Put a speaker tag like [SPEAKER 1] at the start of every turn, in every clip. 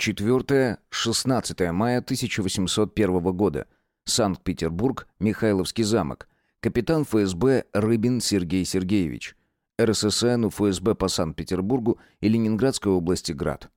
[SPEAKER 1] 4-16 мая 1801 года. Санкт-Петербург, Михайловский замок. Капитан ФСБ Рыбин Сергей Сергеевич. РССН УФСБ по Санкт-Петербургу и Ленинградской области Град.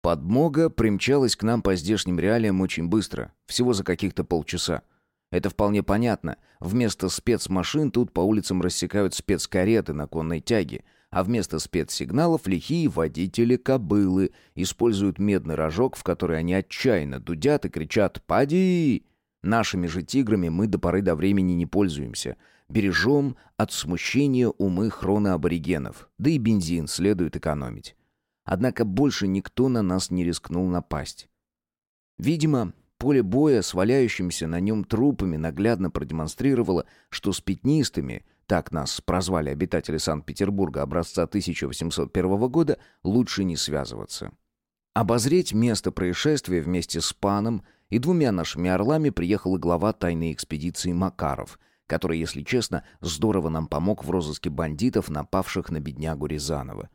[SPEAKER 1] Подмога примчалась к нам по здешним реалиям очень быстро, всего за каких-то полчаса. Это вполне понятно. Вместо спецмашин тут по улицам рассекают спецкареты на конной тяге, а вместо спецсигналов лихие водители кобылы используют медный рожок, в который они отчаянно дудят и кричат «Пади!». Нашими же тиграми мы до поры до времени не пользуемся. Бережем от смущения умы хроноаборигенов, да и бензин следует экономить. Однако больше никто на нас не рискнул напасть. Видимо, поле боя с валяющимися на нем трупами наглядно продемонстрировало, что с пятнистыми, так нас прозвали обитатели Санкт-Петербурга образца 1801 года, лучше не связываться. Обозреть место происшествия вместе с паном и двумя нашими орлами приехал и глава тайной экспедиции Макаров, который, если честно, здорово нам помог в розыске бандитов, напавших на беднягу Рязанова.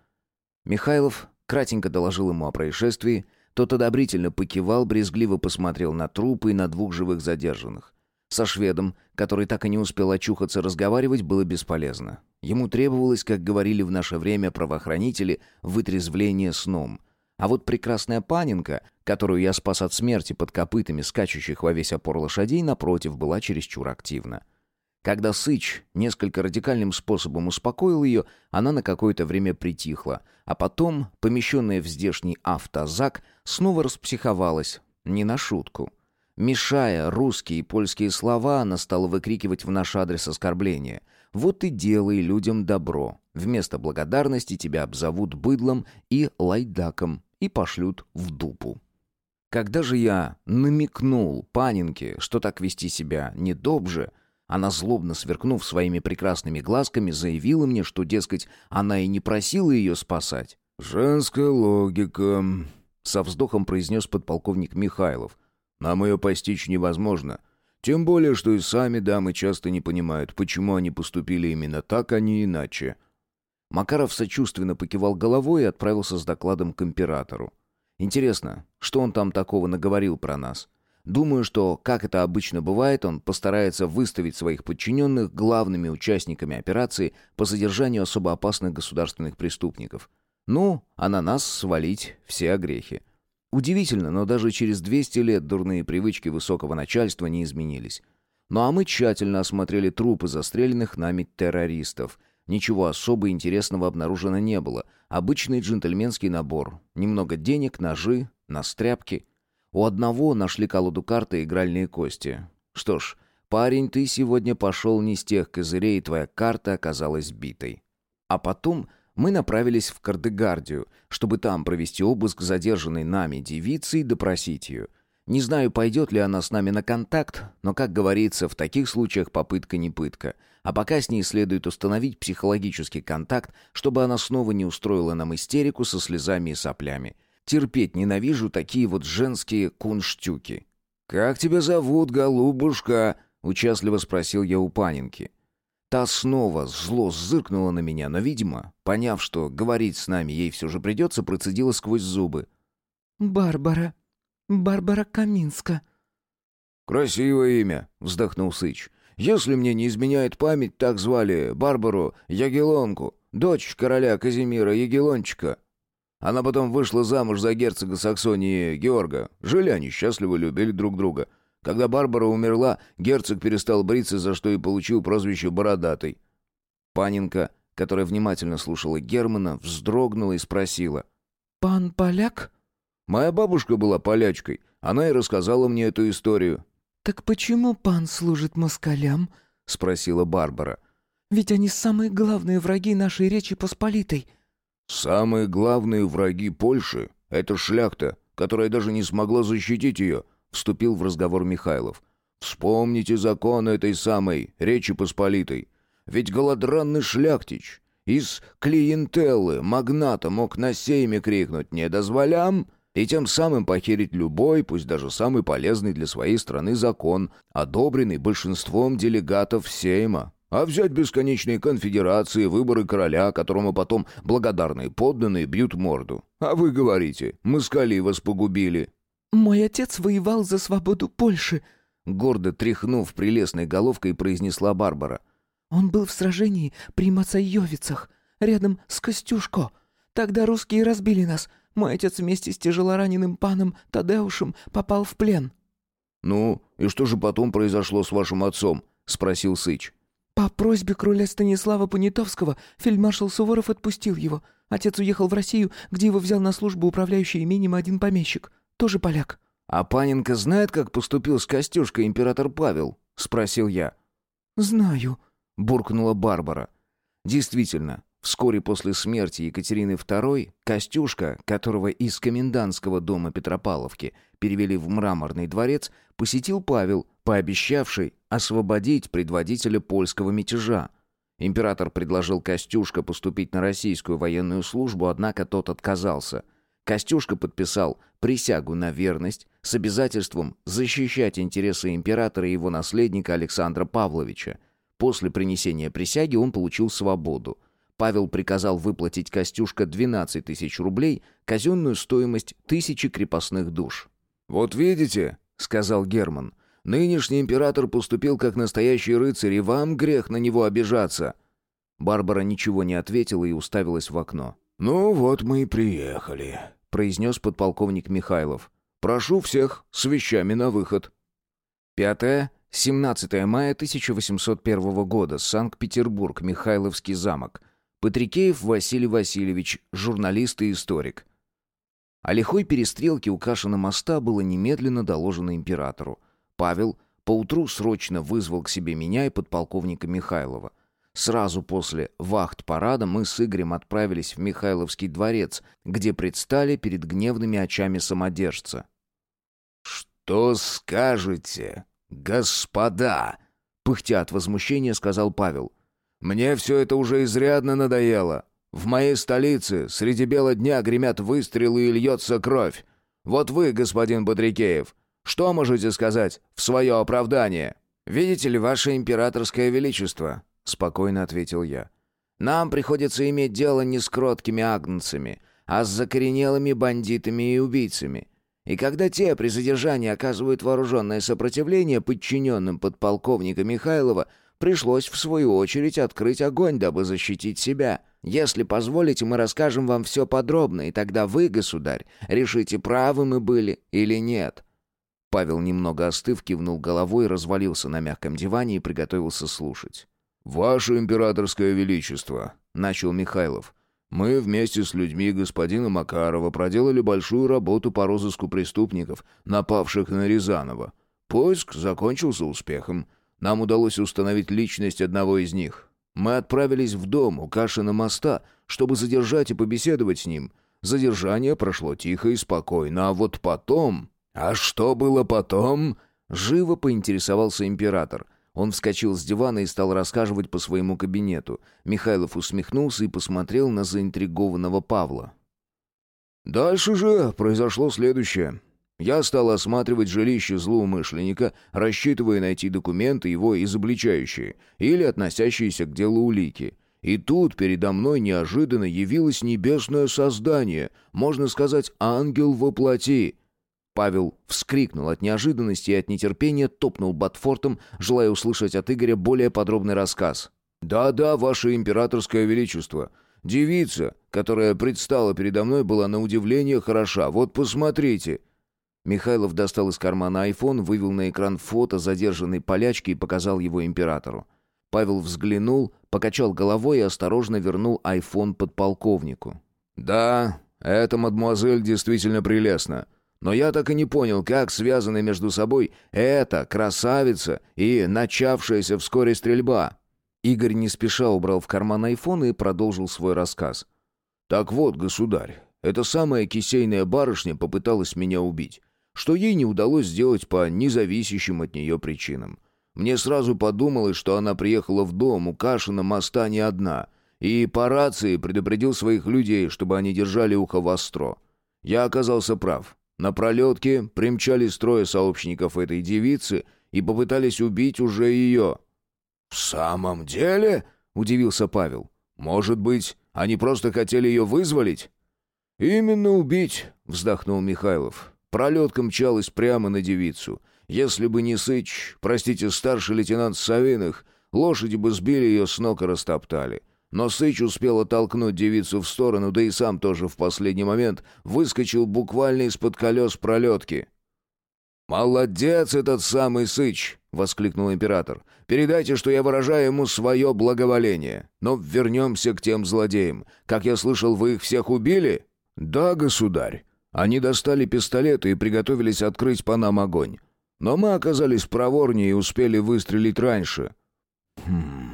[SPEAKER 1] Михайлов кратенько доложил ему о происшествии, тот одобрительно покивал, брезгливо посмотрел на трупы и на двух живых задержанных. Со шведом, который так и не успел очухаться разговаривать, было бесполезно. Ему требовалось, как говорили в наше время правоохранители, вытрезвление сном. А вот прекрасная паненка, которую я спас от смерти под копытами скачущих во весь опор лошадей, напротив, была чересчур активна. Когда Сыч несколько радикальным способом успокоил ее, она на какое-то время притихла, а потом, помещенная в здешний автозак, снова распсиховалась, не на шутку. Мешая русские и польские слова, она стала выкрикивать в наш адрес оскорбления. «Вот и делай людям добро. Вместо благодарности тебя обзовут быдлом и лайдаком и пошлют в дупу». Когда же я намекнул Панинке, что так вести себя недобже, она, злобно сверкнув своими прекрасными глазками, заявила мне, что, дескать, она и не просила ее спасать.
[SPEAKER 2] «Женская логика», — со вздохом произнес подполковник Михайлов — нам ее постичь невозможно. Тем более, что и сами дамы часто не понимают, почему они поступили именно так, а не иначе.
[SPEAKER 1] Макаров сочувственно покивал головой и отправился с докладом к императору. Интересно, что он там такого наговорил про нас? Думаю, что, как это обычно бывает, он постарается выставить своих подчиненных главными участниками операции по задержанию особо опасных государственных преступников. Ну, а на нас свалить все огрехи. Удивительно, но даже через 200 лет дурные привычки высокого начальства не изменились. Ну а мы тщательно осмотрели трупы застреленных нами террористов. Ничего особо интересного обнаружено не было. Обычный джентльменский набор. Немного денег, ножи, настряпки. У одного нашли колоду карты и игральные кости. Что ж, парень, ты сегодня пошел не с тех козырей, и твоя карта оказалась битой. А потом мы направились в Кардегардию, чтобы там провести обыск задержанной нами девицы и допросить ее. Не знаю, пойдет ли она с нами на контакт, но, как говорится, в таких случаях попытка не пытка. А пока с ней следует установить психологический контакт, чтобы она снова не устроила нам истерику со слезами и соплями. Терпеть ненавижу такие вот женские кунштюки.
[SPEAKER 2] «Как тебя зовут, голубушка?» — участливо спросил я у Панинки.
[SPEAKER 1] Та снова зло зыркнула на меня, но, видимо, поняв, что говорить с нами ей все же придется, процедила сквозь зубы.
[SPEAKER 3] «Барбара. Барбара Каминска».
[SPEAKER 2] «Красивое имя», — вздохнул Сыч. «Если мне не изменяет память, так звали Барбару Ягелонку, дочь короля Казимира Ягелончика. Она потом вышла замуж за герцога Саксонии Георга. Жили они счастливо, любили друг друга. Когда Барбара умерла, герцог перестал бриться, за что и получил прозвище «Бородатый».
[SPEAKER 1] Паненка, которая внимательно слушала Германа, вздрогнула и спросила.
[SPEAKER 3] «Пан поляк?»
[SPEAKER 2] «Моя бабушка была полячкой. Она и рассказала мне эту историю».
[SPEAKER 3] «Так почему пан служит москалям?» — спросила Барбара. «Ведь они самые главные враги нашей Речи Посполитой».
[SPEAKER 2] «Самые главные враги Польши — это шляхта, которая даже не смогла защитить ее», вступил в разговор Михайлов. «Вспомните закон этой самой Речи Посполитой. Ведь голодранный шляхтич из клиентеллы магната мог на сейме крикнуть «Не дозволям!» и тем самым похерить любой, пусть даже самый полезный для своей страны закон, одобренный большинством делегатов Сейма. А взять бесконечные конфедерации, выборы короля, которому потом благодарные подданные бьют морду. А вы говорите, москали вас погубили».
[SPEAKER 3] «Мой отец воевал за свободу Польши», —
[SPEAKER 1] гордо тряхнув прелестной головкой, произнесла Барбара.
[SPEAKER 3] «Он был в сражении при Мацайовицах, рядом с Костюшко. Тогда русские разбили нас. Мой отец вместе с тяжелораненым паном Тадеушем попал в плен».
[SPEAKER 2] «Ну, и что же потом произошло с вашим отцом?» — спросил Сыч.
[SPEAKER 3] По просьбе короля Станислава Понятовского фельдмаршал Суворов отпустил его. Отец уехал в Россию, где его взял на службу управляющий имением один помещик, тоже поляк.
[SPEAKER 1] «А Паненко знает, как поступил с Костюшкой император Павел?» — спросил я.
[SPEAKER 3] «Знаю», —
[SPEAKER 1] буркнула Барбара. Действительно, вскоре после смерти Екатерины II Костюшка, которого из комендантского дома Петропавловки перевели в мраморный дворец, посетил Павел, пообещавший освободить предводителя польского мятежа. Император предложил Костюшка поступить на российскую военную службу, однако тот отказался. Костюшка подписал присягу на верность с обязательством защищать интересы императора и его наследника Александра Павловича. После принесения присяги он получил свободу. Павел приказал выплатить Костюшка 12 тысяч рублей, казенную стоимость тысячи крепостных душ.
[SPEAKER 2] «Вот видите», — сказал Герман, Нынешний император поступил как настоящий рыцарь, и вам грех на него обижаться».
[SPEAKER 1] Барбара ничего не ответила и уставилась в окно.
[SPEAKER 2] «Ну вот мы и приехали», — произнес подполковник Михайлов. «Прошу всех с вещами на выход».
[SPEAKER 1] 5-17 мая 1801 года. Санкт-Петербург. Михайловский замок. Патрикеев Василий Васильевич, журналист и историк. О лихой перестрелке у Кашина моста было немедленно доложено императору. Павел поутру срочно вызвал к себе меня и подполковника Михайлова. Сразу после вахт-парада мы с Игорем отправились в Михайловский дворец, где предстали перед гневными очами самодержца.
[SPEAKER 2] «Что скажете, господа?» — пыхтя от возмущения сказал Павел. «Мне все это уже изрядно надоело. В моей столице среди бела дня гремят выстрелы и льется кровь. Вот вы, господин Бодрикеев, что можете сказать в свое оправдание?»
[SPEAKER 1] «Видите ли, ваше императорское величество», — спокойно ответил я. «Нам приходится иметь дело не с кроткими агнцами, а с закоренелыми бандитами и убийцами. И когда те при задержании оказывают вооруженное сопротивление подчиненным подполковника Михайлова, пришлось в свою очередь открыть огонь, дабы защитить себя. Если позволите, мы расскажем вам все подробно, и тогда вы, государь, решите, правы мы были или нет. Павел, немного остыв, кивнул головой, развалился на мягком диване и приготовился слушать.
[SPEAKER 2] «Ваше императорское величество», — начал Михайлов, — «мы вместе с людьми господина Макарова проделали большую работу по розыску преступников, напавших на Рязанова. Поиск закончился успехом. Нам удалось установить личность одного из них. Мы отправились в дом у Кашина моста, чтобы задержать и побеседовать с ним. Задержание прошло тихо и спокойно, а вот потом...» «А что было потом?» Живо поинтересовался император. Он вскочил с дивана и стал рассказывать по своему кабинету. Михайлов усмехнулся и посмотрел на заинтригованного Павла. «Дальше же произошло следующее. Я стал осматривать жилище злоумышленника, рассчитывая найти документы его изобличающие или относящиеся к делу улики. И тут передо мной неожиданно явилось небесное создание, можно сказать, ангел во плоти».
[SPEAKER 1] Павел вскрикнул от неожиданности и от нетерпения, топнул Батфортом, желая услышать от Игоря более подробный рассказ.
[SPEAKER 2] «Да-да, ваше императорское величество. Девица, которая предстала передо мной, была на удивление хороша. Вот посмотрите».
[SPEAKER 1] Михайлов достал из кармана айфон, вывел на экран фото задержанной полячки и показал его императору. Павел взглянул, покачал головой и осторожно вернул айфон подполковнику.
[SPEAKER 2] «Да, эта мадемуазель действительно прелестна. Но я так и не понял, как связаны между собой эта красавица и начавшаяся вскоре стрельба.
[SPEAKER 1] Игорь не спеша убрал в карман айфон и продолжил свой рассказ.
[SPEAKER 2] «Так вот, государь, эта самая кисейная барышня попыталась меня убить, что ей не удалось сделать по независящим от нее причинам. Мне сразу подумалось, что она приехала в дом у Кашина моста не одна, и по рации предупредил своих людей, чтобы они держали ухо востро. Я оказался прав. На пролетке примчались трое сообщников этой девицы и попытались убить уже ее. «В самом деле?» — удивился Павел. «Может быть, они просто хотели ее вызволить?» «Именно убить», — вздохнул Михайлов. Пролетка мчалась прямо на девицу. Если бы не Сыч, простите, старший лейтенант Савиных, лошади бы сбили ее с ног и растоптали. Но Сыч успел оттолкнуть девицу в сторону, да и сам тоже в последний момент выскочил буквально из-под колес пролетки. «Молодец этот самый Сыч!» — воскликнул император. «Передайте, что я выражаю ему свое благоволение. Но вернемся к тем злодеям. Как я слышал, вы их всех убили?» «Да, государь. Они достали пистолеты и приготовились открыть по нам огонь. Но мы оказались проворнее и успели выстрелить раньше». «Хм...»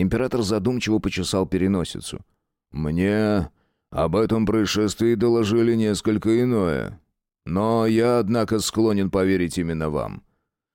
[SPEAKER 2] Император задумчиво почесал переносицу. «Мне об этом происшествии доложили несколько иное. Но я, однако, склонен поверить именно вам.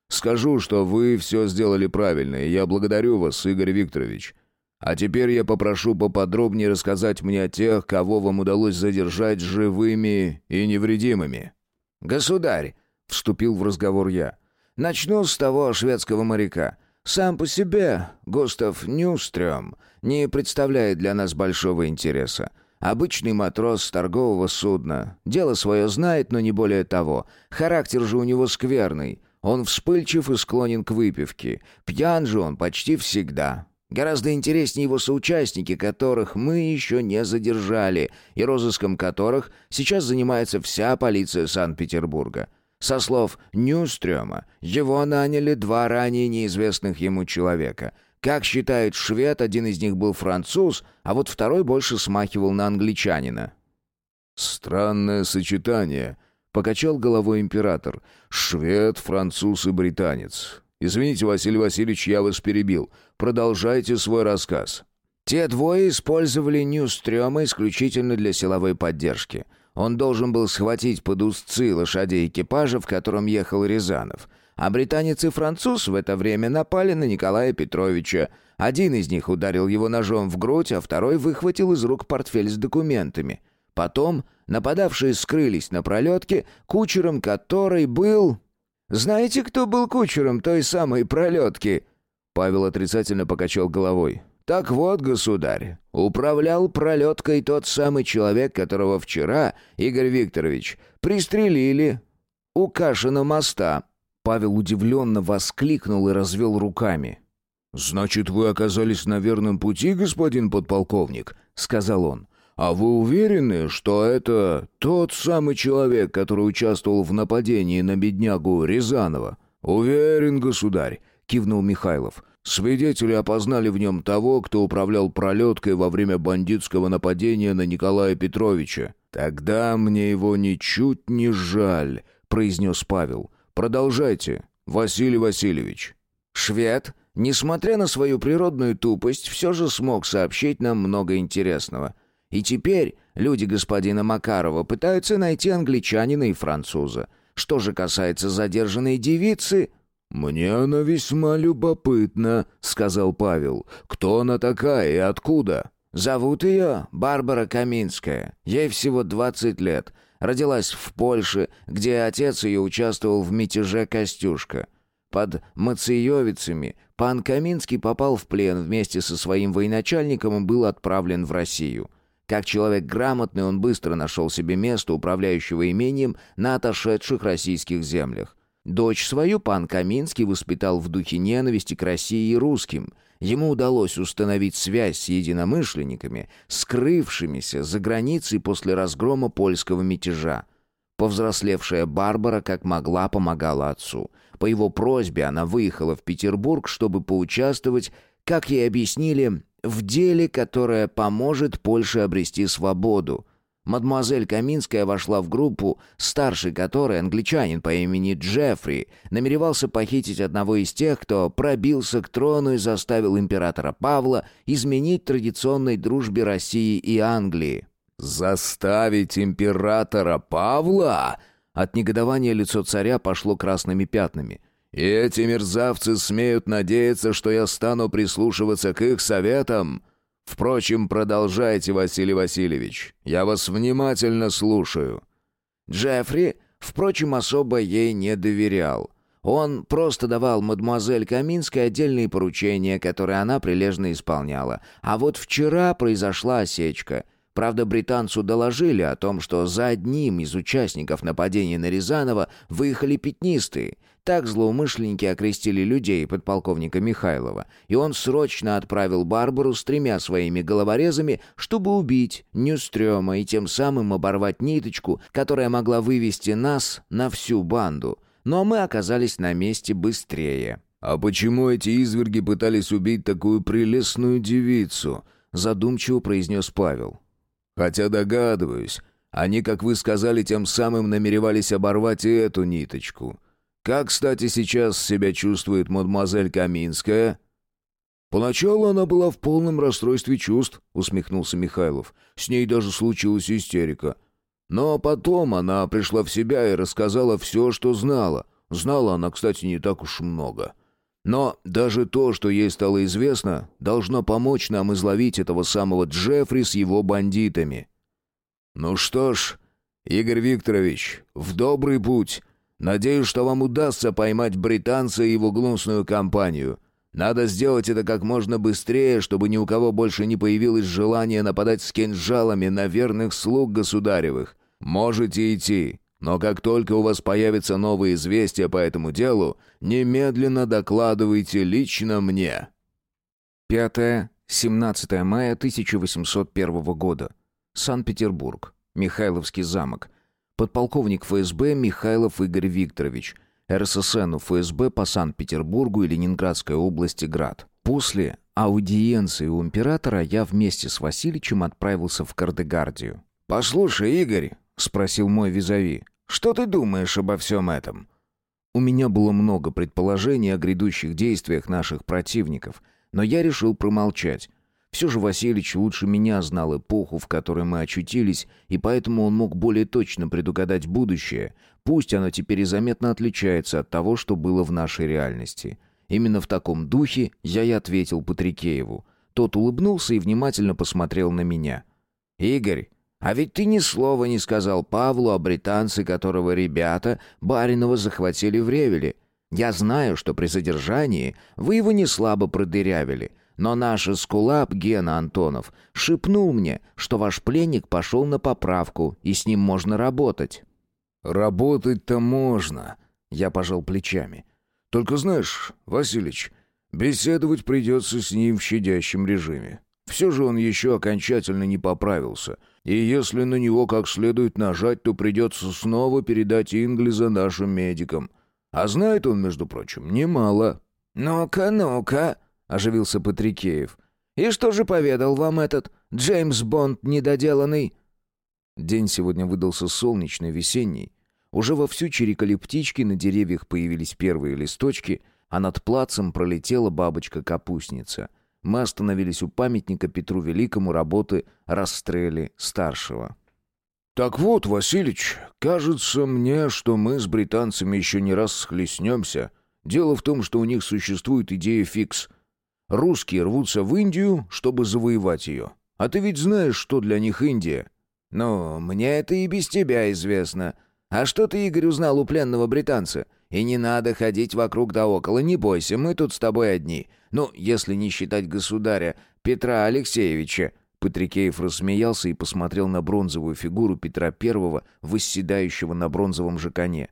[SPEAKER 2] Скажу, что вы все сделали правильно, и я благодарю вас, Игорь Викторович. А теперь я попрошу поподробнее рассказать мне о тех, кого вам удалось задержать живыми и невредимыми».
[SPEAKER 1] «Государь», — вступил в разговор я, — «начну с того шведского моряка. Сам по себе Густав Нюстрём не представляет для нас большого интереса. Обычный матрос торгового судна. Дело свое знает, но не более того. Характер же у него скверный. Он вспыльчив и склонен к выпивке. Пьян же он почти всегда. Гораздо интереснее его соучастники, которых мы еще не задержали, и розыском которых сейчас занимается вся полиция Санкт-Петербурга. Со слов Ньюстрёма, его наняли два ранее неизвестных ему человека — как считает швед, один из них был француз, а вот второй больше смахивал на англичанина.
[SPEAKER 2] «Странное сочетание», — покачал головой император. «Швед, француз и британец. Извините, Василий Васильевич, я вас перебил. Продолжайте свой рассказ».
[SPEAKER 1] Те двое использовали Ньюстрёма исключительно для силовой поддержки. Он должен был схватить под узцы лошадей экипажа, в котором ехал Рязанов — а британец и француз в это время напали на Николая Петровича. Один из них ударил его ножом в грудь, а второй выхватил из рук портфель с документами. Потом нападавшие скрылись на пролетке, кучером которой был... «Знаете, кто был кучером той самой пролетки?» Павел отрицательно покачал головой. «Так вот, государь, управлял пролеткой тот самый человек, которого вчера, Игорь Викторович, пристрелили у Кашина моста».
[SPEAKER 2] Павел удивленно воскликнул и развел руками. «Значит, вы оказались на верном пути, господин подполковник», — сказал он. «А вы уверены, что это тот самый человек, который участвовал в нападении на беднягу Рязанова?» «Уверен, государь», — кивнул Михайлов. «Свидетели опознали в нем того, кто управлял пролеткой во время бандитского нападения на Николая Петровича». «Тогда мне его ничуть не жаль», — произнес Павел. Продолжайте, Василий Васильевич».
[SPEAKER 1] Швед, несмотря на свою природную тупость, все же смог сообщить нам много интересного. И теперь люди господина Макарова пытаются найти англичанина и француза. Что же касается задержанной девицы...
[SPEAKER 2] «Мне она весьма любопытна», — сказал Павел. «Кто она такая и откуда?»
[SPEAKER 1] «Зовут ее Барбара Каминская. Ей всего двадцать лет. Родилась в Польше, где отец ее участвовал в мятеже Костюшка. Под Мациевицами пан Каминский попал в плен вместе со своим военачальником и был отправлен в Россию. Как человек грамотный, он быстро нашел себе место управляющего имением на отошедших российских землях. Дочь свою пан Каминский воспитал в духе ненависти к России и русским – Ему удалось установить связь с единомышленниками, скрывшимися за границей после разгрома польского мятежа. Повзрослевшая Барбара как могла помогала отцу. По его просьбе она выехала в Петербург, чтобы поучаствовать, как ей объяснили, в деле, которое поможет Польше обрести свободу – Мадемуазель Каминская вошла в группу, старший которой, англичанин по имени Джеффри, намеревался похитить одного из тех, кто пробился к трону и заставил императора Павла изменить традиционной дружбе России и Англии.
[SPEAKER 2] «Заставить императора Павла?» От негодования лицо царя пошло красными пятнами. «И эти мерзавцы смеют надеяться, что я стану прислушиваться к их советам?» Впрочем, продолжайте, Василий Васильевич. Я вас внимательно слушаю».
[SPEAKER 1] Джеффри, впрочем, особо ей не доверял. Он просто давал мадемуазель Каминской отдельные поручения, которые она прилежно исполняла. А вот вчера произошла осечка. Правда, британцу доложили о том, что за одним из участников нападения на Рязанова выехали пятнистые. Так злоумышленники окрестили людей подполковника Михайлова, и он срочно отправил Барбару с тремя своими головорезами, чтобы убить Нюстрёма и тем самым оборвать ниточку, которая могла вывести нас на всю банду но мы оказались на месте быстрее.
[SPEAKER 2] «А почему эти изверги пытались убить такую прелестную девицу?» задумчиво произнес Павел. «Хотя догадываюсь, они, как вы сказали, тем самым намеревались оборвать и эту ниточку. Как, кстати, сейчас себя чувствует мадемуазель Каминская?» «Поначалу она была в полном расстройстве чувств», — усмехнулся Михайлов. «С ней даже случилась истерика. Но потом она пришла в себя и рассказала все, что знала. Знала она, кстати, не так уж много. Но даже то, что ей стало известно, должно помочь нам изловить этого самого Джеффри с его бандитами. Ну что ж, Игорь Викторович, в добрый путь. Надеюсь, что вам удастся поймать британца и его гнусную компанию. Надо сделать это как можно быстрее, чтобы ни у кого больше не появилось желания нападать с кинжалами на верных слуг государевых. Можете идти, но как только у вас появятся новые известия по этому делу, немедленно докладывайте лично мне.
[SPEAKER 1] 5-17 мая 1801 года. Санкт-Петербург. Михайловский замок. Подполковник ФСБ Михайлов Игорь Викторович – РССН ФСБ по Санкт-Петербургу и Ленинградской области Град. После аудиенции у императора я вместе с Васильичем отправился в Кардегардию.
[SPEAKER 2] «Послушай, Игорь», — спросил мой визави, — «что ты думаешь обо всем этом?»
[SPEAKER 1] У меня было много предположений о грядущих действиях наших противников, но я решил промолчать. Все же Васильевич лучше меня знал эпоху, в которой мы очутились, и поэтому он мог более точно предугадать будущее, пусть оно теперь и заметно отличается от того, что было в нашей реальности. Именно в таком духе я и ответил Патрикееву. Тот улыбнулся и внимательно посмотрел на меня.
[SPEAKER 2] «Игорь, а ведь ты ни слова не сказал Павлу о британце, которого ребята Баринова захватили в Ревеле. Я знаю, что при задержании вы его не слабо продырявили». Но наш эскулап Гена Антонов шепнул мне, что ваш пленник пошел на поправку, и с ним можно работать».
[SPEAKER 1] «Работать-то можно», — я пожал плечами. «Только знаешь, Василич, беседовать придется с ним в щадящем режиме. Все же он еще окончательно не поправился, и если на него как следует нажать, то придется снова передать Инглиза нашим медикам. А знает он, между прочим, немало».
[SPEAKER 2] «Ну-ка, ну-ка», — оживился Патрикеев. «И что же поведал вам этот Джеймс Бонд недоделанный?»
[SPEAKER 1] День сегодня выдался солнечный, весенний. Уже вовсю чирикали птички, на деревьях появились первые листочки, а над плацем пролетела бабочка-капустница. Мы остановились у памятника Петру Великому работы «Расстрели старшего».
[SPEAKER 2] «Так вот, Василич, кажется мне, что мы с британцами еще не раз схлестнемся. Дело в том, что у них существует идея фикс. Русские рвутся в Индию, чтобы завоевать ее. А ты ведь знаешь, что для них Индия. Ну, мне это и без тебя известно. А что ты, Игорь, узнал у пленного британца? И не надо ходить вокруг да около, не бойся, мы тут с тобой одни. Ну, если не считать государя Петра Алексеевича». Патрикеев рассмеялся и посмотрел на бронзовую фигуру Петра Первого, восседающего на бронзовом же коне.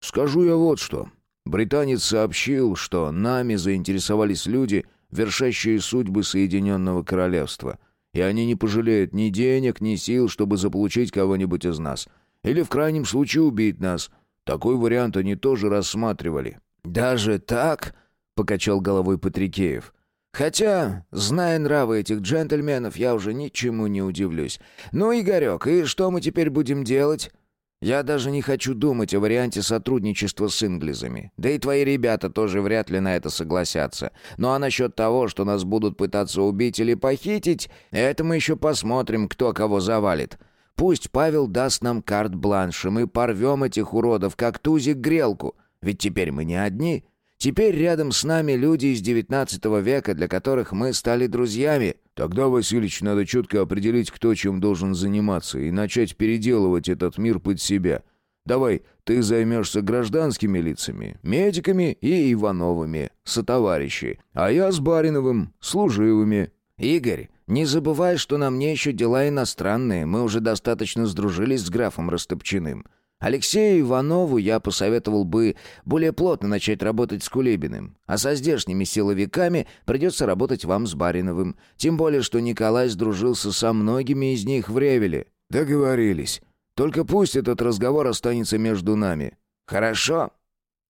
[SPEAKER 2] «Скажу я вот что. Британец сообщил, что нами заинтересовались люди, вершащие судьбы Соединенного Королевства. И они не пожалеют ни денег, ни сил, чтобы заполучить кого-нибудь из нас. Или в крайнем случае убить нас. Такой вариант они тоже рассматривали».
[SPEAKER 1] «Даже так?» — покачал головой Патрикеев.
[SPEAKER 2] «Хотя, зная нравы этих джентльменов, я уже ничему не удивлюсь. Ну, Игорек, и что мы теперь будем делать?» Я даже не хочу думать о варианте сотрудничества с инглизами. Да и твои ребята тоже вряд ли на это согласятся. Ну а насчет того, что нас будут пытаться убить или похитить, это мы еще посмотрим, кто кого завалит. Пусть Павел даст нам карт-бланш, и мы порвем этих уродов, как тузик грелку. Ведь теперь мы не одни. Теперь рядом с нами люди из девятнадцатого века, для которых мы стали друзьями.
[SPEAKER 1] Тогда, Васильевич, надо четко определить, кто чем должен заниматься, и начать переделывать этот мир под себя.
[SPEAKER 2] Давай, ты займешься гражданскими лицами, медиками и Ивановыми, сотоварищи, а я с Бариновым, служивыми».
[SPEAKER 1] «Игорь, не забывай, что на мне еще дела иностранные, мы уже достаточно сдружились с графом Растопчиным. Алексею Иванову я посоветовал бы более плотно начать работать с Кулебиным, а со здешними силовиками придется работать вам с Бариновым, тем более, что Николай сдружился со многими из них в Ревеле».
[SPEAKER 2] «Договорились». Только пусть этот разговор останется между нами. Хорошо?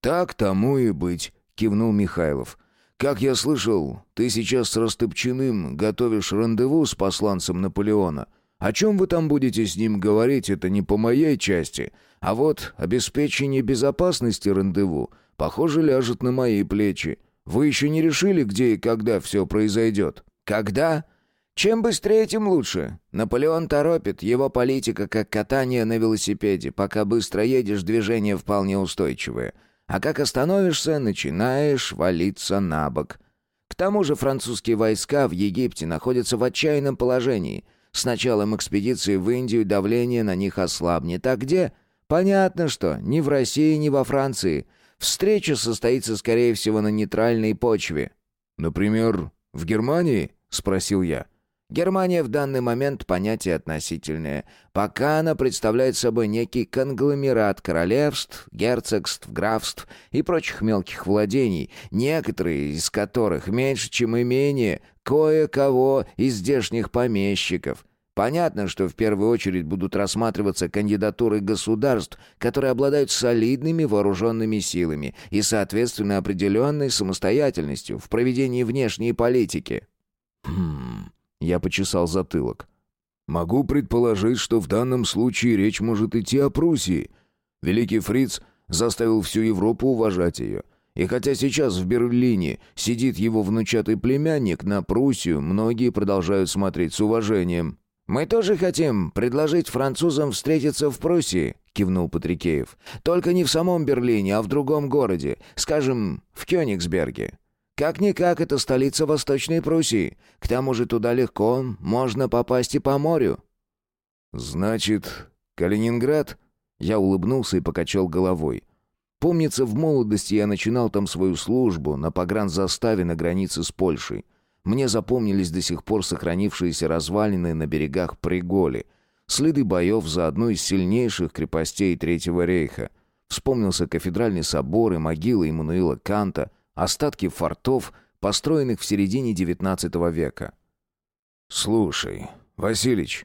[SPEAKER 2] Так тому и быть, кивнул Михайлов. Как я слышал, ты сейчас с Растопчиным готовишь рандеву с посланцем Наполеона. О чем вы там будете с ним говорить, это не по моей части. А вот обеспечение безопасности рандеву, похоже, ляжет на мои плечи. Вы еще не решили, где и когда все произойдет?
[SPEAKER 1] Когда? Чем быстрее, тем лучше. Наполеон торопит, его политика как катание на велосипеде. Пока быстро едешь, движение вполне устойчивое. А как остановишься, начинаешь валиться на бок. К тому же французские войска в Египте находятся в отчаянном положении. С началом экспедиции в Индию давление на них ослабнет. А где? Понятно, что ни в России, ни во Франции. Встреча состоится, скорее всего, на нейтральной почве.
[SPEAKER 2] «Например, в Германии?» — спросил я.
[SPEAKER 1] — Германия в данный момент понятие относительное. Пока она представляет собой некий конгломерат королевств, герцогств, графств и прочих мелких владений, некоторые из которых меньше, чем имение кое-кого из здешних помещиков. Понятно, что в первую очередь будут рассматриваться кандидатуры государств, которые обладают солидными вооруженными силами и, соответственно, определенной самостоятельностью в проведении внешней политики.
[SPEAKER 2] Хм... Я почесал затылок. «Могу предположить, что в данном случае речь может идти о Пруссии. Великий Фриц заставил всю Европу уважать ее. И хотя сейчас в Берлине сидит его внучатый племянник, на Пруссию многие продолжают смотреть с уважением».
[SPEAKER 1] «Мы тоже хотим предложить французам встретиться в Пруссии», — кивнул Патрикеев. «Только не в самом Берлине, а в другом городе, скажем, в Кёнигсберге. Как-никак, это столица Восточной Пруссии. К тому же туда легко, можно попасть и по морю».
[SPEAKER 2] «Значит, Калининград?» Я улыбнулся и покачал головой. Помнится, в молодости я начинал там свою службу на погранзаставе на границе с Польшей. Мне запомнились до сих пор сохранившиеся развалины на берегах Приголи, следы боев за одну из сильнейших крепостей Третьего рейха. Вспомнился кафедральный собор и могила Иммануила Канта, Остатки фортов, построенных в середине XIX века. «Слушай, Василич,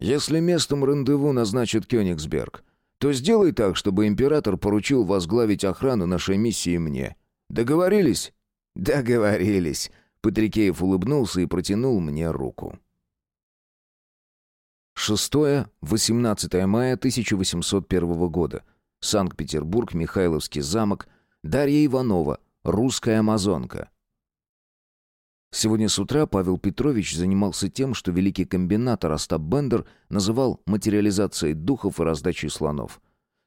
[SPEAKER 2] если местом рандеву назначат Кёнигсберг, то сделай так, чтобы император поручил возглавить охрану нашей миссии мне. Договорились?»
[SPEAKER 1] «Договорились», — Патрикеев улыбнулся и протянул мне руку.
[SPEAKER 2] 6-18 мая 1801 года. Санкт-Петербург, Михайловский замок, Дарья Иванова, Русская амазонка. Сегодня с утра Павел Петрович занимался тем, что великий комбинатор Остап Бендер называл материализацией духов и раздачей слонов.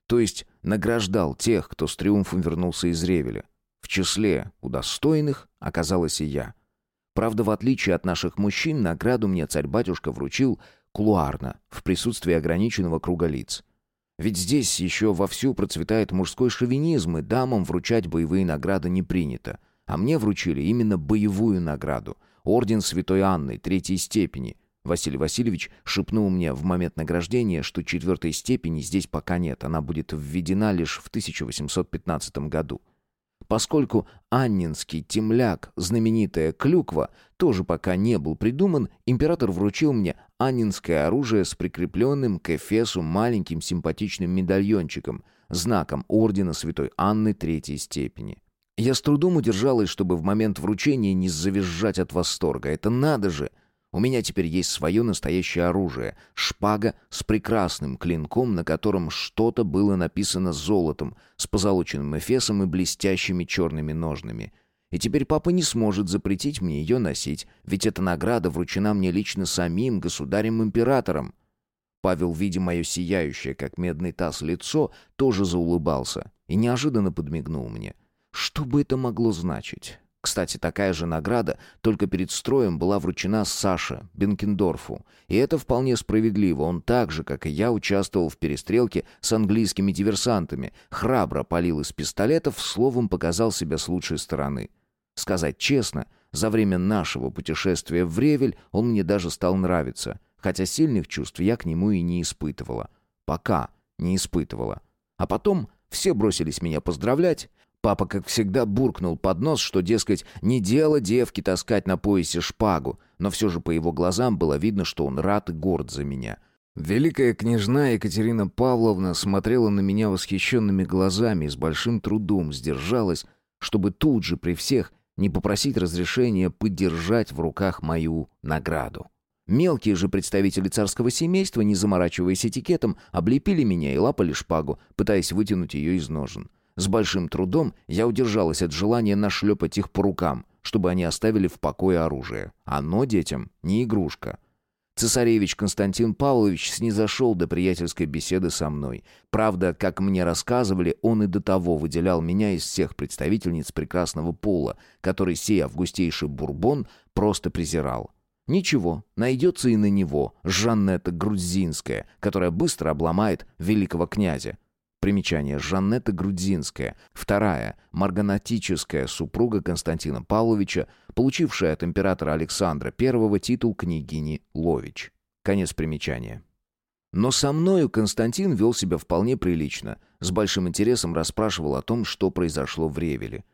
[SPEAKER 2] То есть награждал тех, кто с триумфом вернулся из Ревеля. В числе удостоенных оказалась и я. Правда, в отличие от наших мужчин, награду мне царь-батюшка вручил кулуарно, в присутствии ограниченного круга лиц. Ведь здесь еще вовсю процветает мужской шовинизм, и дамам вручать боевые награды не принято. А мне вручили именно боевую награду. Орден Святой Анны, третьей степени. Василий Васильевич шепнул мне в момент награждения, что четвертой степени здесь пока нет, она будет введена лишь в 1815 году. Поскольку Аннинский темляк, знаменитая клюква, тоже пока не был придуман, император вручил мне аннинское оружие с прикрепленным к эфесу маленьким симпатичным медальончиком, знаком ордена Святой Анны Третьей степени. Я с трудом удержалась, чтобы в момент вручения не завизжать от восторга. Это надо же! У меня теперь есть свое настоящее оружие. Шпага с прекрасным клинком, на котором что-то было написано золотом, с позолоченным эфесом и блестящими черными ножными. И теперь папа не сможет запретить мне ее носить, ведь эта награда вручена мне лично самим государем-императором. Павел, видя мое сияющее, как медный таз, лицо, тоже заулыбался и неожиданно подмигнул мне. Что бы это могло значить?
[SPEAKER 1] Кстати, такая же награда только перед строем была вручена Саше Бенкендорфу. И это вполне справедливо. Он так же, как и я, участвовал в перестрелке с английскими диверсантами, храбро палил из пистолетов, словом показал себя с лучшей стороны. Сказать честно, за время нашего путешествия в Ревель он мне даже стал нравиться, хотя сильных чувств я к нему и не испытывала. Пока не испытывала. А потом все бросились меня поздравлять, Папа, как всегда, буркнул под нос, что, дескать, не дело девки таскать на поясе шпагу, но все же по его глазам было видно, что он рад и горд за меня. Великая княжна Екатерина Павловна смотрела на меня восхищенными глазами и с большим трудом сдержалась, чтобы тут же при всех не попросить разрешения подержать в руках мою награду. Мелкие же представители царского семейства, не заморачиваясь этикетом, облепили меня и лапали шпагу, пытаясь вытянуть ее из ножен. С большим трудом я удержалась от желания нашлепать их по рукам, чтобы они оставили в покое оружие. Оно детям не игрушка. Цесаревич Константин Павлович снизошел до приятельской беседы со мной. Правда, как мне рассказывали, он и до того выделял меня из всех представительниц прекрасного пола, который сей августейший бурбон просто презирал. Ничего, найдется и на него Жаннета Грузинская, которая быстро обломает великого князя. Примечание. Жаннета Грудзинская, вторая марганатическая супруга Константина Павловича, получившая от императора Александра I титул княгини Лович. Конец примечания. Но со мною Константин вел себя вполне прилично, с большим интересом расспрашивал о том, что произошло в Ревеле.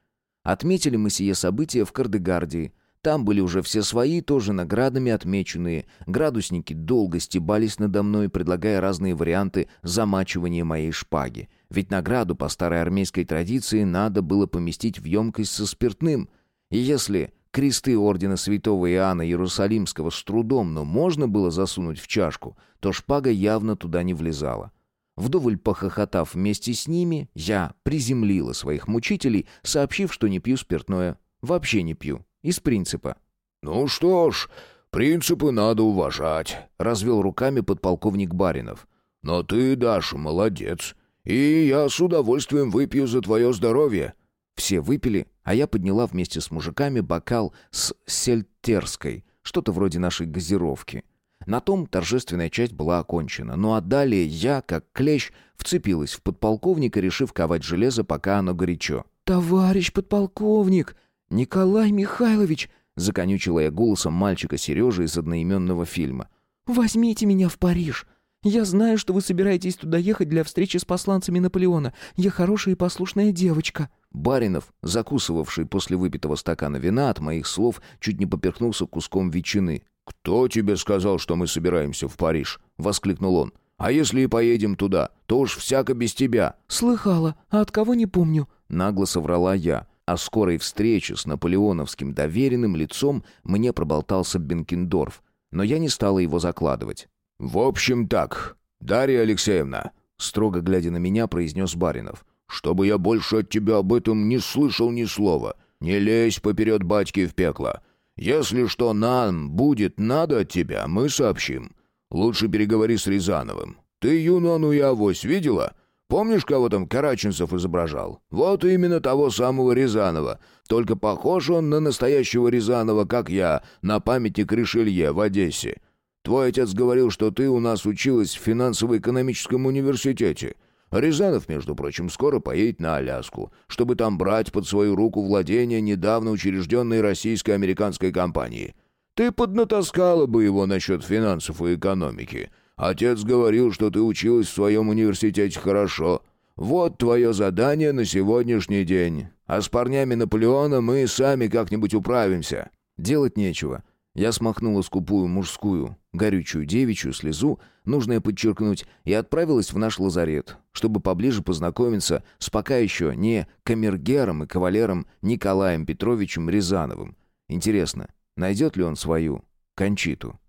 [SPEAKER 1] Отметили мы сие событие в Кардегардии, там были уже все свои, тоже наградами отмеченные. Градусники долго стебались надо мной, предлагая разные варианты замачивания моей шпаги. Ведь награду по старой армейской традиции надо было поместить в емкость со спиртным. И если кресты ордена святого Иоанна Иерусалимского с трудом, но можно было засунуть в чашку, то шпага явно туда не влезала. Вдоволь похохотав вместе с ними, я приземлила своих мучителей, сообщив, что не пью спиртное. Вообще не пью. Из принципа.
[SPEAKER 2] «Ну что ж, принципы надо уважать», — развел руками подполковник Баринов. «Но ты, Даша, молодец. И я с удовольствием выпью за твое здоровье».
[SPEAKER 1] Все выпили, а я подняла вместе с мужиками бокал с сельтерской, что-то вроде нашей газировки. На том торжественная часть была окончена, ну а далее я, как клещ, вцепилась в подполковника, решив ковать железо, пока оно горячо.
[SPEAKER 3] «Товарищ подполковник!»
[SPEAKER 1] «Николай Михайлович!» — законючила я голосом мальчика Сережи из одноименного фильма.
[SPEAKER 3] «Возьмите меня в Париж! Я знаю, что вы собираетесь туда ехать для встречи с посланцами Наполеона. Я хорошая и послушная девочка».
[SPEAKER 1] Баринов, закусывавший после выпитого стакана вина от моих слов, чуть не поперхнулся куском ветчины.
[SPEAKER 2] «Кто тебе сказал, что мы собираемся в Париж?» — воскликнул он. «А если и поедем туда, то уж всяко без тебя».
[SPEAKER 3] «Слыхала, а от кого не помню?»
[SPEAKER 1] — нагло соврала я. О скорой встрече с наполеоновским доверенным лицом мне проболтался Бенкендорф, но я не стала его закладывать.
[SPEAKER 2] «В общем так, Дарья Алексеевна», — строго глядя на меня, произнес Баринов, «чтобы я больше от тебя об этом не слышал ни слова. Не лезь поперед батьки в пекло. Если что нам будет надо от тебя, мы сообщим. Лучше переговори с Рязановым. Ты Юнону и Авось видела?» Помнишь, кого там Караченцев изображал? Вот именно того самого Рязанова. Только похож он на настоящего Рязанова, как я, на памятник Ришелье в Одессе. Твой отец говорил, что ты у нас училась в финансово-экономическом университете. Рязанов, между прочим, скоро поедет на Аляску, чтобы там брать под свою руку владения недавно учрежденной российско-американской компании. Ты поднатаскала бы его насчет финансов и экономики». Отец говорил, что ты училась в своем университете хорошо. Вот твое задание на сегодняшний день. А с парнями Наполеона мы сами как-нибудь управимся».
[SPEAKER 1] Делать нечего. Я смахнула скупую мужскую, горючую девичью слезу, нужное подчеркнуть, и отправилась в наш лазарет, чтобы поближе познакомиться с пока еще не камергером и кавалером Николаем Петровичем Рязановым. Интересно, найдет ли он свою Кончиту?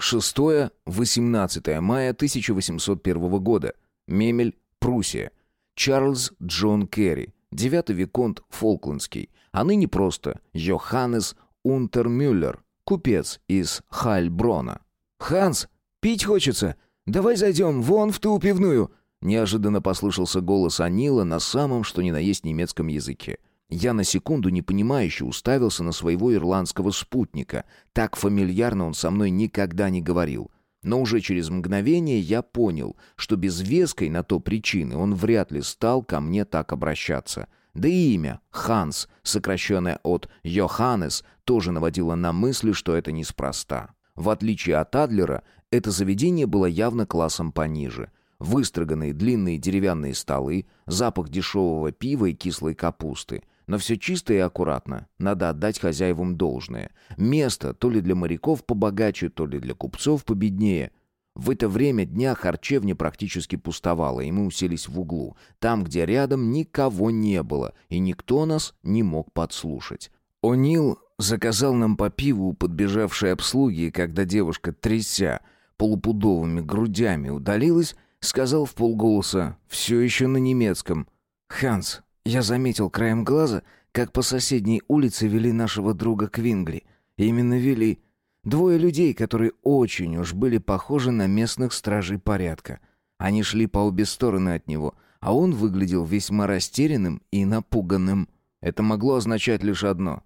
[SPEAKER 1] 6-18 мая 1801 года. Мемель, Пруссия. Чарльз Джон Керри, девятый виконт Фолклендский, а ныне просто Йоханнес Унтермюллер, купец из Хальброна. «Ханс, пить хочется? Давай зайдем вон в ту пивную!» Неожиданно послышался голос Анила на самом что ни на есть немецком языке. Я на секунду непонимающе уставился на своего ирландского спутника. Так фамильярно он со мной никогда не говорил. Но уже через мгновение я понял, что без веской на то причины он вряд ли стал ко мне так обращаться. Да и имя Ханс, сокращенное от Йоханнес, тоже наводило на мысли, что это неспроста. В отличие от Адлера, это заведение было явно классом пониже. Выстроганные длинные деревянные столы, запах дешевого пива и кислой капусты. Но все чисто и аккуратно. Надо отдать хозяевам должное. Место то ли для моряков побогаче, то ли для купцов победнее. В это время дня харчевня практически пустовала, и мы уселись в углу, там, где рядом никого не было, и никто нас не мог подслушать. О'Нил заказал нам по пиву у подбежавшей обслуги, когда девушка, тряся полупудовыми грудями, удалилась, сказал в полголоса, все еще на немецком. «Ханс, я заметил краем глаза, как по соседней улице вели нашего друга Квингли. Именно вели. Двое людей, которые очень уж были похожи на местных стражей порядка. Они шли по обе стороны от него, а он выглядел весьма растерянным и напуганным. Это могло означать лишь одно.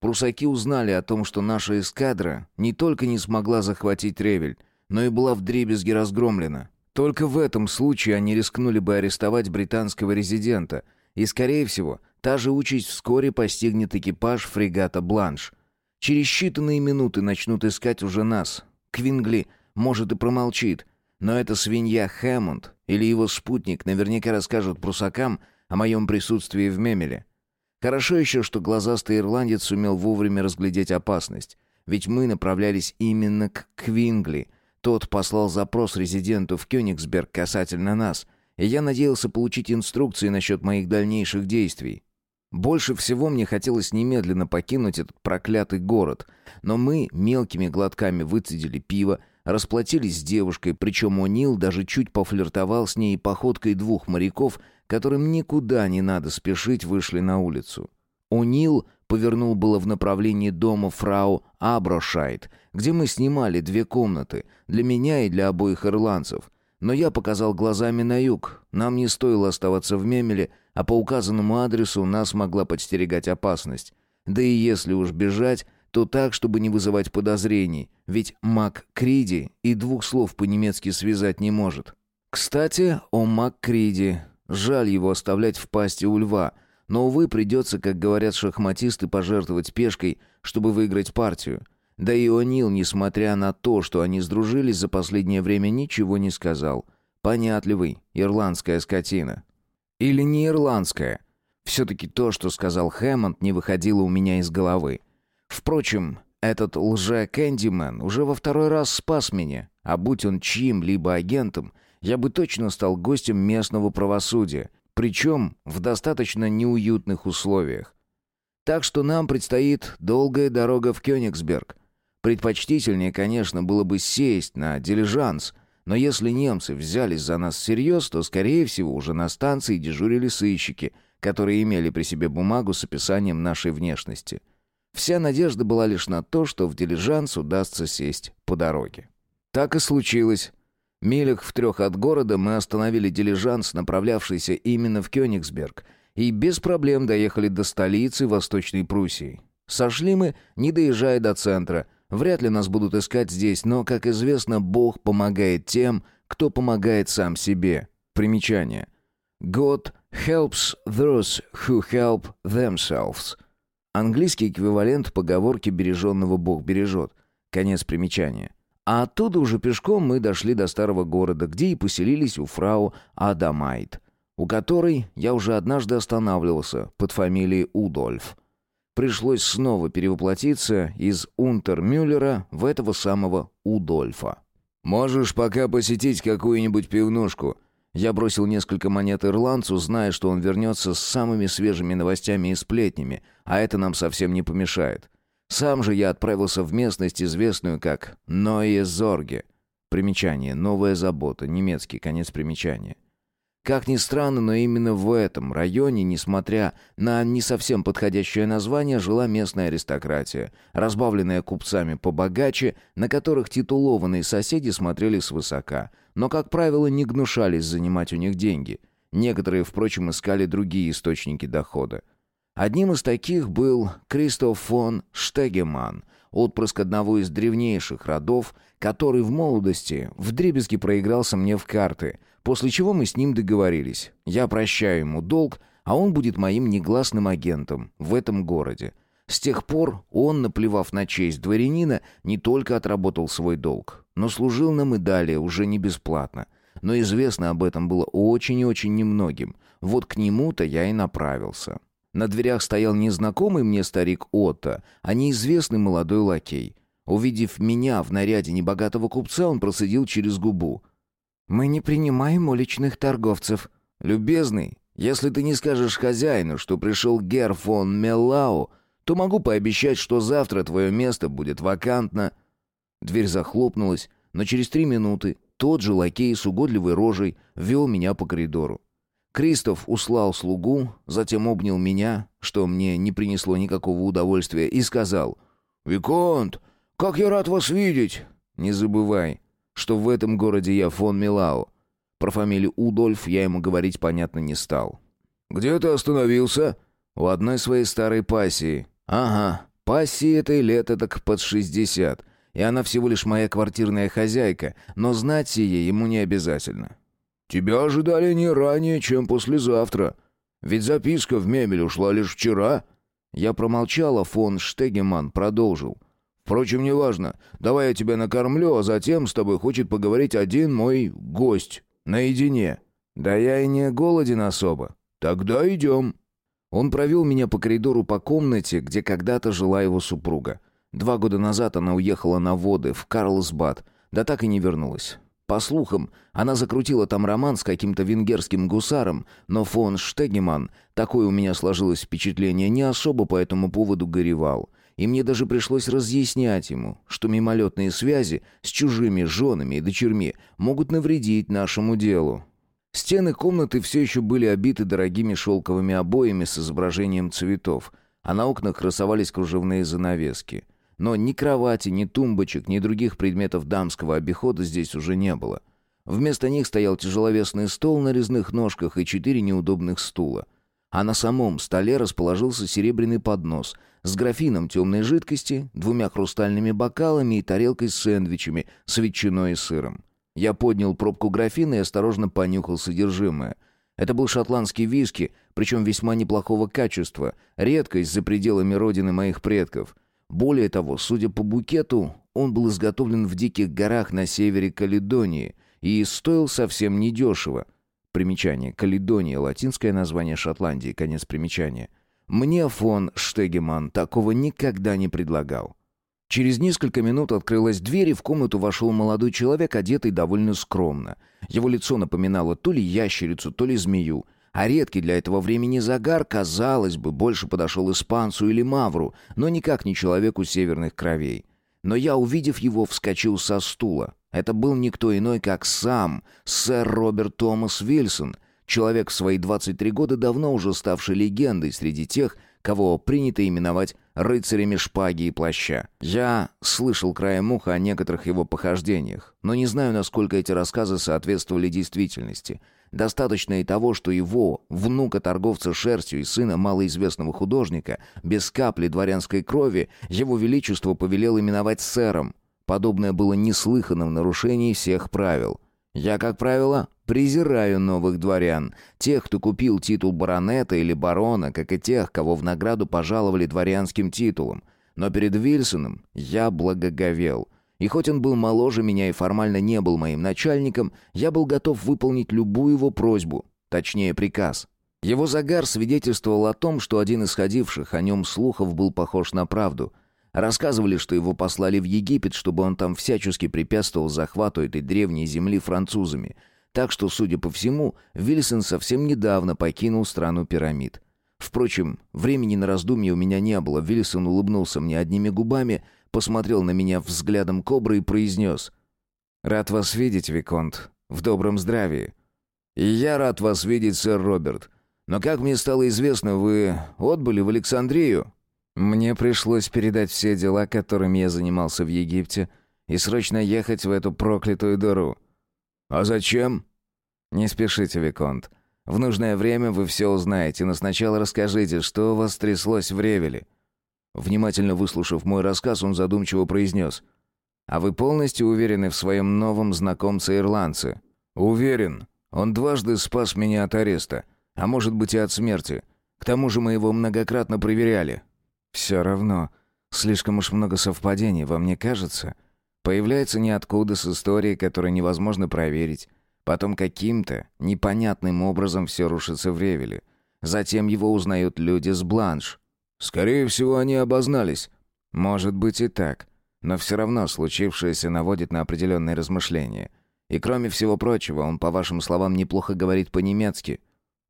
[SPEAKER 1] Прусаки узнали о том, что наша эскадра не только не смогла захватить Ревель, но и была вдребезги разгромлена. Только в этом случае они рискнули бы арестовать британского резидента, и, скорее всего, та же участь вскоре постигнет экипаж фрегата «Бланш». Через считанные минуты начнут искать уже нас. Квингли, может, и промолчит, но эта свинья Хэммонд или его спутник наверняка расскажут прусакам о моем присутствии в Мемеле. Хорошо еще, что глазастый ирландец сумел вовремя разглядеть опасность, ведь мы направлялись именно к Квингли — тот послал запрос резиденту в Кёнигсберг касательно нас, и я надеялся получить инструкции насчет моих дальнейших действий. Больше всего мне хотелось немедленно покинуть этот проклятый город, но мы мелкими глотками выцедили пиво, расплатились с девушкой, причем О'Нил даже чуть пофлиртовал с ней походкой двух моряков, которым никуда не надо спешить, вышли на улицу. О'Нил повернул было в направлении дома фрау Аброшайт, где мы снимали две комнаты, для меня и для обоих ирландцев. Но я показал глазами на юг. Нам не стоило оставаться в Мемеле, а по указанному адресу нас могла подстерегать опасность. Да и если уж бежать, то так, чтобы не вызывать подозрений, ведь Мак Криди и двух слов по-немецки связать не может. Кстати, о Мак Криди. Жаль его оставлять в пасти у льва — но, увы, придется, как говорят шахматисты, пожертвовать пешкой, чтобы выиграть партию. Да и О'Нил, несмотря на то, что они сдружились, за последнее время ничего не сказал. Понятливый, ирландская скотина. Или не ирландская. Все-таки то, что сказал Хэммонд, не выходило у меня из головы. Впрочем, этот лже-кэндимен уже во второй раз спас меня, а будь он чьим-либо агентом, я бы точно стал гостем местного правосудия, причем в достаточно неуютных условиях. Так что нам предстоит долгая дорога в Кёнигсберг. Предпочтительнее, конечно, было бы сесть на дилижанс, но если немцы взялись за нас всерьез, то, скорее всего, уже на станции дежурили сыщики, которые имели при себе бумагу с описанием нашей внешности. Вся надежда была лишь на то, что в дилижанс удастся сесть по дороге. Так и случилось. Милях в трех от города мы остановили дилижанс, направлявшийся именно в Кёнигсберг, и без проблем доехали до столицы Восточной Пруссии. Сошли мы, не доезжая до центра. Вряд ли нас будут искать здесь, но, как известно, Бог помогает тем, кто помогает сам себе. Примечание. God helps those who help themselves. Английский эквивалент поговорки «береженного Бог бережет». Конец примечания. А оттуда уже пешком мы дошли до старого города, где и поселились у фрау Адамайт, у которой я уже однажды останавливался под фамилией Удольф. Пришлось снова перевоплотиться из Унтермюллера в этого самого Удольфа. «Можешь пока посетить какую-нибудь пивнушку», я бросил несколько монет ирландцу, зная, что он вернется с самыми свежими новостями и сплетнями, а это нам совсем не помешает. Сам же я отправился в местность, известную как Ноезорге. Примечание. Новая забота. Немецкий. Конец примечания. Как ни странно, но именно в этом районе, несмотря на не совсем подходящее название, жила местная аристократия, разбавленная купцами побогаче, на которых титулованные соседи смотрели свысока, но, как правило, не гнушались занимать у них деньги. Некоторые, впрочем, искали другие источники дохода. Одним из таких был Кристоф фон Штегеман, отпрыск одного из древнейших родов, который в молодости вдребезги проигрался мне в карты, после чего мы с ним договорились. Я прощаю ему долг, а он будет моим негласным агентом в этом городе. С тех пор он, наплевав на честь дворянина, не только отработал свой долг, но служил нам и далее уже не бесплатно. Но известно об этом было очень и очень немногим. Вот к нему-то я и направился. На дверях стоял незнакомый мне старик Отто, а неизвестный молодой лакей. Увидев меня в наряде небогатого купца, он процедил через губу. «Мы не принимаем уличных торговцев». «Любезный, если ты не скажешь хозяину, что пришел Гер фон Меллау, то могу пообещать, что завтра твое место будет вакантно». Дверь захлопнулась, но через три минуты тот же лакей с угодливой рожей вел меня по коридору. Кристоф услал слугу, затем обнял меня, что мне не принесло никакого удовольствия, и сказал «Виконт, как я рад вас видеть!» «Не забывай, что в этом городе я фон Милау». Про фамилию Удольф я ему говорить, понятно, не стал.
[SPEAKER 2] «Где ты остановился?»
[SPEAKER 1] «У одной своей старой пассии». «Ага, пассии этой лет так под шестьдесят, и она всего лишь моя квартирная хозяйка, но знать сие ему не обязательно».
[SPEAKER 2] «Тебя ожидали не ранее, чем послезавтра. Ведь записка в мебель ушла лишь вчера».
[SPEAKER 1] Я промолчал, а фон Штегеман продолжил.
[SPEAKER 2] «Впрочем, неважно. Давай я тебя накормлю, а затем с тобой хочет поговорить один мой гость. Наедине».
[SPEAKER 1] «Да я и не голоден особо».
[SPEAKER 2] «Тогда идем».
[SPEAKER 1] Он провел меня по коридору по комнате, где когда-то жила его супруга. Два года назад она уехала на воды в Карлсбад, да так и не вернулась. По слухам, она закрутила там роман с каким-то венгерским гусаром, но фон Штегеман, такое у меня сложилось впечатление, не особо по этому поводу горевал. И мне даже пришлось разъяснять ему, что мимолетные связи с чужими женами и дочерьми могут навредить нашему делу. Стены комнаты все еще были обиты дорогими шелковыми обоями с изображением цветов, а на окнах красовались кружевные занавески. Но ни кровати, ни тумбочек, ни других предметов дамского обихода здесь уже не было. Вместо них стоял тяжеловесный стол на резных ножках и четыре неудобных стула. А на самом столе расположился серебряный поднос с графином темной жидкости, двумя хрустальными бокалами и тарелкой с сэндвичами с ветчиной и сыром. Я поднял пробку графина и осторожно понюхал содержимое. Это был шотландский виски, причем весьма неплохого качества, редкость за пределами родины моих предков. Более того, судя по букету, он был изготовлен в диких горах на севере Каледонии и стоил совсем недешево. Примечание. Каледония – латинское название Шотландии, конец примечания. Мне фон Штегеман такого никогда не предлагал. Через несколько минут открылась дверь, и в комнату вошел молодой человек, одетый довольно скромно. Его лицо напоминало то ли ящерицу, то ли змею. А редкий для этого времени загар, казалось бы, больше подошел испанцу или мавру, но никак не человеку северных кровей. Но я, увидев его, вскочил со стула. Это был никто иной, как сам сэр Роберт Томас Вильсон, человек в свои 23 года, давно уже ставший легендой среди тех, кого принято именовать рыцарями шпаги и плаща. Я слышал краем уха о некоторых его похождениях, но не знаю, насколько эти рассказы соответствовали действительности. Достаточно и того, что его, внука торговца шерстью и сына малоизвестного художника, без капли дворянской крови, его величество повелел именовать сэром. Подобное было неслыханным в нарушении всех правил. Я, как правило, презираю новых дворян, тех, кто купил титул баронета или барона, как и тех, кого в награду пожаловали дворянским титулом. Но перед Вильсоном я благоговел. И хоть он был моложе меня и формально не был моим начальником, я был готов выполнить любую его просьбу, точнее приказ. Его загар свидетельствовал о том, что один из ходивших о нем слухов был похож на правду — Рассказывали, что его послали в Египет, чтобы он там всячески препятствовал захвату этой древней земли французами. Так что, судя по всему, Вильсон совсем недавно покинул страну пирамид. Впрочем, времени на раздумье у меня не было. Вильсон улыбнулся мне одними губами, посмотрел на меня взглядом кобры и произнес «Рад вас видеть, Виконт, в добром здравии». «И я рад вас видеть, сэр Роберт. Но, как мне стало известно, вы отбыли в Александрию?» Мне пришлось передать все дела, которыми я занимался в Египте, и срочно ехать в эту проклятую дыру.
[SPEAKER 2] А зачем?
[SPEAKER 1] Не спешите, Виконт. В нужное время вы все узнаете, но сначала расскажите, что у вас тряслось в Ревеле».
[SPEAKER 2] Внимательно выслушав мой рассказ, он задумчиво произнес.
[SPEAKER 1] «А вы полностью уверены в своем новом знакомце-ирландце?»
[SPEAKER 2] «Уверен. Он дважды спас меня от ареста, а может быть и от смерти. К тому же мы его многократно проверяли».
[SPEAKER 1] «Все равно. Слишком уж много совпадений, вам не кажется? Появляется ниоткуда с историей, которую невозможно проверить. Потом каким-то непонятным образом все рушится в Ревеле. Затем его узнают люди с Бланш.
[SPEAKER 2] Скорее всего, они обознались.
[SPEAKER 1] Может быть и так. Но все равно случившееся наводит на определенные размышления. И кроме всего прочего, он, по вашим словам, неплохо говорит по-немецки.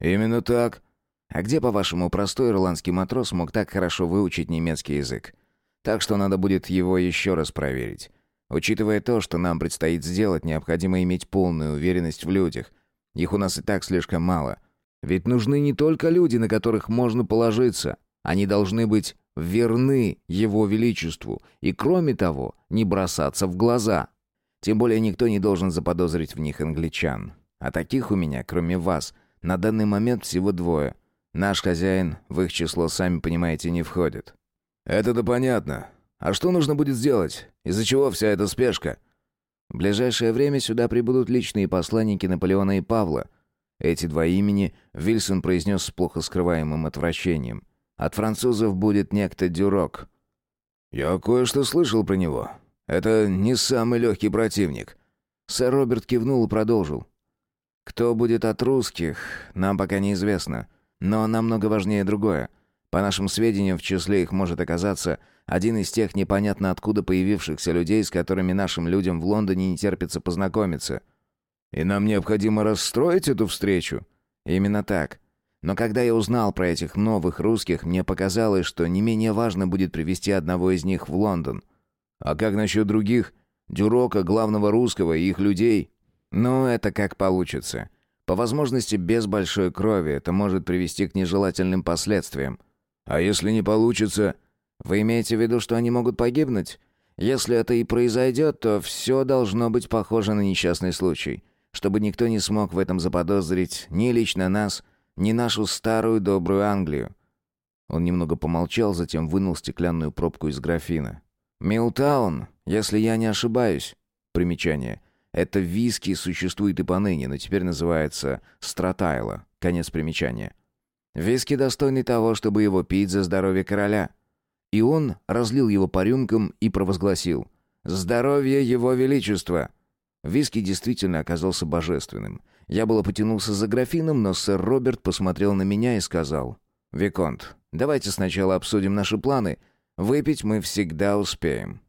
[SPEAKER 2] Именно так.
[SPEAKER 1] А где, по-вашему, простой ирландский матрос мог так хорошо выучить немецкий язык? Так что надо будет его еще раз проверить. Учитывая то, что нам предстоит сделать, необходимо иметь полную уверенность в людях. Их у нас и так слишком мало. Ведь нужны не только люди, на которых можно положиться. Они должны быть верны Его Величеству и, кроме того, не бросаться в глаза. Тем более никто не должен заподозрить в них англичан. А таких у меня, кроме вас, на данный момент всего двое. Наш хозяин в их число, сами понимаете, не входит.
[SPEAKER 2] Это-то понятно. А что нужно будет сделать? Из-за чего вся эта спешка?
[SPEAKER 1] В ближайшее время сюда прибудут личные посланники Наполеона и Павла. Эти два имени Вильсон произнес с плохо скрываемым отвращением. От французов будет некто Дюрок.
[SPEAKER 2] Я кое-что слышал про него. Это не самый легкий противник.
[SPEAKER 1] Сэр Роберт кивнул и продолжил. Кто будет от русских, нам пока неизвестно. Но намного важнее другое. По нашим сведениям, в числе их может оказаться один из тех непонятно откуда появившихся людей, с которыми нашим людям в Лондоне не терпится познакомиться.
[SPEAKER 2] И нам необходимо расстроить эту встречу.
[SPEAKER 1] Именно так. Но когда я узнал про этих новых русских, мне показалось, что не менее важно будет привести одного из них в Лондон.
[SPEAKER 2] А как насчет других? Дюрока, главного русского и их людей?
[SPEAKER 1] Ну, это как получится. По возможности без большой крови это может привести к нежелательным последствиям.
[SPEAKER 2] А если не получится,
[SPEAKER 1] вы имеете в виду, что они могут погибнуть? Если это и произойдет, то все должно быть похоже на несчастный случай, чтобы никто не смог в этом заподозрить ни лично нас, ни нашу старую добрую Англию. Он немного помолчал, затем вынул стеклянную пробку из графина. «Милтаун, если я не ошибаюсь». Примечание. Это виски существует и поныне, но теперь называется Стратайла. Конец примечания. Виски достойный того, чтобы его пить за здоровье короля. И он разлил его по рюмкам и провозгласил «Здоровье его величества!». Виски действительно оказался божественным. Я было потянулся за графином, но сэр Роберт посмотрел на меня и сказал «Виконт, давайте сначала обсудим наши планы. Выпить мы всегда успеем».